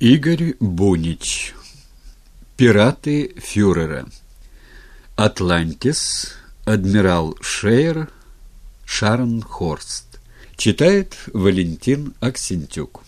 Игорь Бунич. Пираты фюрера. Атлантис. Адмирал Шейер. Шарнхорст. Читает Валентин Аксентюк.